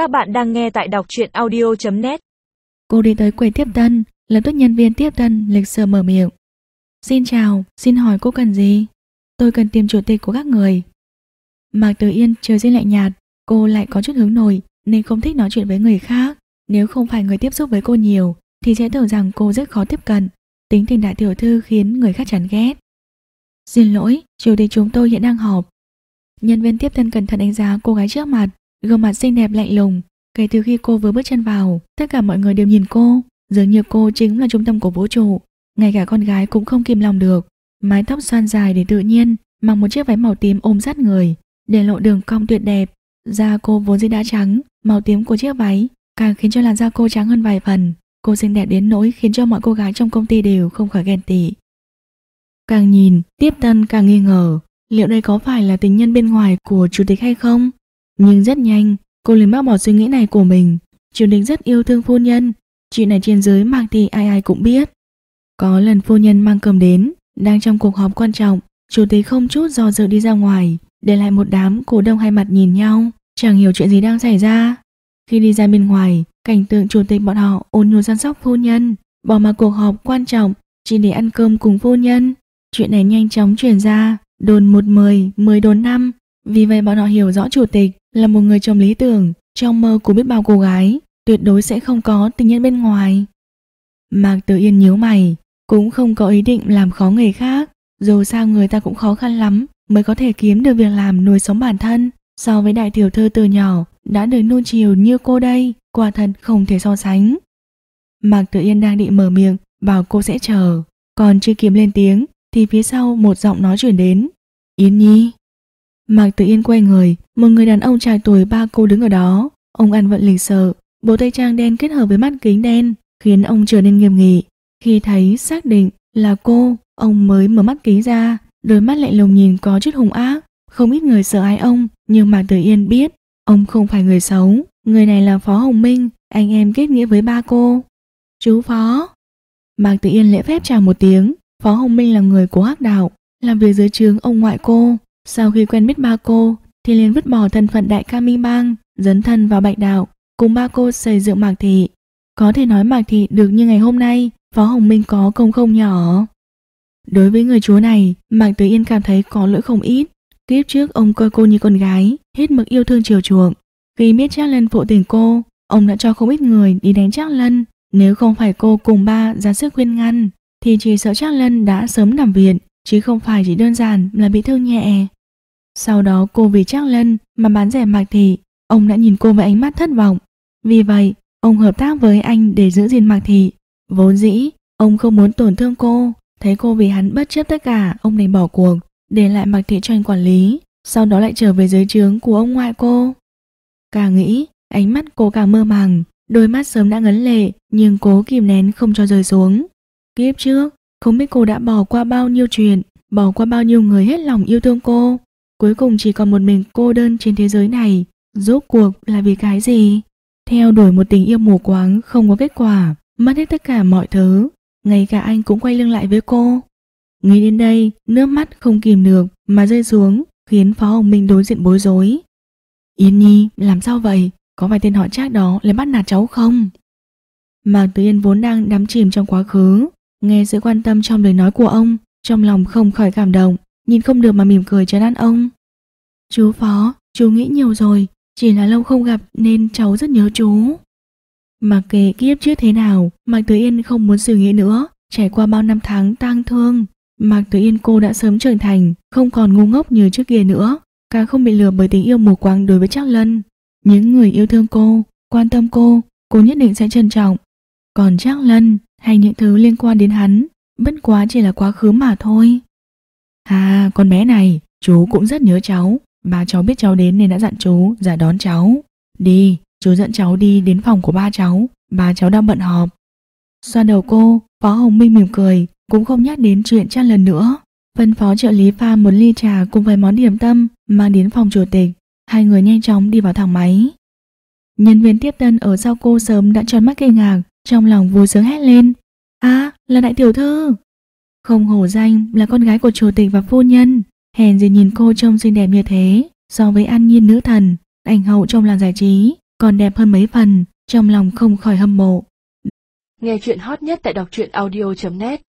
Các bạn đang nghe tại đọc truyện audio.net Cô đi tới quầy tiếp tân, lập tức nhân viên tiếp tân lịch sự mở miệng. Xin chào, xin hỏi cô cần gì? Tôi cần tìm chủ tịch của các người. Mạc Tử Yên trời riêng lạnh nhạt, cô lại có chút hướng nổi nên không thích nói chuyện với người khác. Nếu không phải người tiếp xúc với cô nhiều thì sẽ tưởng rằng cô rất khó tiếp cận. Tính tình đại tiểu thư khiến người khác chán ghét. Xin lỗi, chủ tịch chúng tôi hiện đang họp. Nhân viên tiếp tân cẩn thận đánh giá cô gái trước mặt, gương mặt xinh đẹp lạnh lùng. Kể từ khi cô vừa bước chân vào, tất cả mọi người đều nhìn cô, dường như cô chính là trung tâm của vũ trụ. Ngay cả con gái cũng không kìm lòng được. Mái tóc xoăn dài để tự nhiên, mặc một chiếc váy màu tím ôm sát người, để lộ đường cong tuyệt đẹp. Da cô vốn dĩ đã trắng, màu tím của chiếc váy càng khiến cho làn da cô trắng hơn vài phần. Cô xinh đẹp đến nỗi khiến cho mọi cô gái trong công ty đều không khỏi ghen tị. Càng nhìn, tiếp tân càng nghi ngờ, liệu đây có phải là tình nhân bên ngoài của chủ tịch hay không? Nhưng rất nhanh, cô liền bác bỏ suy nghĩ này của mình. Chủ tịch rất yêu thương phu nhân, chuyện này trên dưới Mạc thì ai ai cũng biết. Có lần phu nhân mang cơm đến, đang trong cuộc họp quan trọng, chủ tịch không chút do dự đi ra ngoài, để lại một đám cổ đông hai mặt nhìn nhau, chẳng hiểu chuyện gì đang xảy ra. Khi đi ra bên ngoài, cảnh tượng chủ tịch bọn họ ôn nhu săn sóc phu nhân, bỏ mặc cuộc họp quan trọng chỉ để ăn cơm cùng phu nhân. Chuyện này nhanh chóng truyền ra, đồn một mười, mười đồn năm. Vì vậy bọn họ hiểu rõ chủ tịch là một người chồng lý tưởng, trong mơ của biết bao cô gái, tuyệt đối sẽ không có tình nhân bên ngoài. Mạc Tử Yên nhíu mày, cũng không có ý định làm khó người khác, dù sao người ta cũng khó khăn lắm mới có thể kiếm được việc làm nuôi sống bản thân. So với đại tiểu thư từ nhỏ đã được nuôi chiều như cô đây, quả thật không thể so sánh. Mạc Tử Yên đang định mở miệng, bảo cô sẽ chờ, còn chưa kiếm lên tiếng thì phía sau một giọng nói chuyển đến. Yến Nhi. Mạc Tử Yên quay người, một người đàn ông trai tuổi ba cô đứng ở đó. Ông ăn vận lịch sợ, bộ tây trang đen kết hợp với mắt kính đen khiến ông trở nên nghiêm nghị. Khi thấy xác định là cô, ông mới mở mắt kính ra, đôi mắt lạnh lùng nhìn có chút hung ác. Không ít người sợ ai ông, nhưng Mạc Tử Yên biết ông không phải người xấu. Người này là Phó Hồng Minh, anh em kết nghĩa với ba cô. Chú Phó. Mạc Tử Yên lễ phép chào một tiếng. Phó Hồng Minh là người của Hắc Đạo, làm việc dưới trướng ông ngoại cô. Sau khi quen biết ba cô, thì liền vứt bỏ thân phận đại ca minh bang, dấn thân vào bạch đạo, cùng ba cô xây dựng Mạc Thị. Có thể nói Mạc Thị được như ngày hôm nay, Phó Hồng Minh có công không nhỏ. Đối với người chúa này, Mạc Tử Yên cảm thấy có lỗi không ít. Kiếp trước ông coi cô như con gái, hết mực yêu thương chiều chuộng. Khi biết Trác Lân phụ tình cô, ông đã cho không ít người đi đánh Trác Lân. Nếu không phải cô cùng ba ra sức khuyên ngăn, thì chỉ sợ Trác Lân đã sớm nằm viện, chứ không phải chỉ đơn giản là bị thương nhẹ. Sau đó cô vì Trác Lân mà bán rẻ Mạc Thị, ông đã nhìn cô với ánh mắt thất vọng. Vì vậy, ông hợp tác với anh để giữ gìn Mạc Thị. Vốn dĩ, ông không muốn tổn thương cô, thấy cô vì hắn bất chấp tất cả, ông đành bỏ cuộc, để lại Mạc Thị cho anh quản lý, sau đó lại trở về dưới trướng của ông ngoại cô. Càng nghĩ, ánh mắt cô càng mơ màng, đôi mắt sớm đã ngấn lệ, nhưng cố kìm nén không cho rơi xuống. Kiếp trước, không biết cô đã bỏ qua bao nhiêu chuyện, bỏ qua bao nhiêu người hết lòng yêu thương cô. Cuối cùng chỉ còn một mình cô đơn trên thế giới này. Rốt cuộc là vì cái gì? Theo đuổi một tình yêu mù quáng không có kết quả, mất hết tất cả mọi thứ. Ngay cả anh cũng quay lưng lại với cô. Nghĩ đến đây, nước mắt không kìm được mà rơi xuống, khiến Phó Hồng Minh đối diện bối rối. Yên Nhi, làm sao vậy? Có phải tên họ trác đó lại bắt nạt cháu không? Mạc Tử Yên vốn đang đắm chìm trong quá khứ, nghe sự quan tâm trong lời nói của ông, trong lòng không khỏi cảm động, nhìn không được mà mỉm cười trấn an ông. Chú Phó, chú nghĩ nhiều rồi, chỉ là lâu không gặp nên cháu rất nhớ chú. Mặc kệ kiếp trước thế nào, Mạc Tử Yên không muốn suy nghĩ nữa, trải qua bao năm tháng tang thương. Mạc Tử Yên cô đã sớm trưởng thành, không còn ngu ngốc như trước kia nữa, càng không bị lừa bởi tình yêu mù quáng đối với Trác Lân. Những người yêu thương cô, quan tâm cô, cô nhất định sẽ trân trọng. Còn Trác Lân hay những thứ liên quan đến hắn, bất quá chỉ là quá khứ mà thôi. À, con bé này, chú cũng rất nhớ cháu, ba cháu biết cháu đến nên đã dặn chú ra đón cháu. Đi, chú dẫn cháu đi đến phòng của ba cháu, ba cháu đang bận họp. Xoa đầu cô, Phó Hồng Minh mỉm cười, cũng không nhắc đến chuyện chăn lần nữa. Phân phó trợ lý pha một ly trà cùng vài món điểm tâm mang đến phòng chủ tịch. Hai người nhanh chóng đi vào thang máy. Nhân viên tiếp tân ở sau cô sớm đã tròn mắt kinh ngạc, trong lòng vui sướng hét lên. À, là đại tiểu thư. Không hổ danh là con gái của chủ tịch và phu nhân. Hèn gì nhìn cô trông xinh đẹp như thế, so với an nhiên nữ thần, ảnh hậu trong làng giải trí, còn đẹp hơn mấy phần, trong lòng không khỏi hâm mộ. Nghe chuyện hot nhất tại đọc truyện audio.net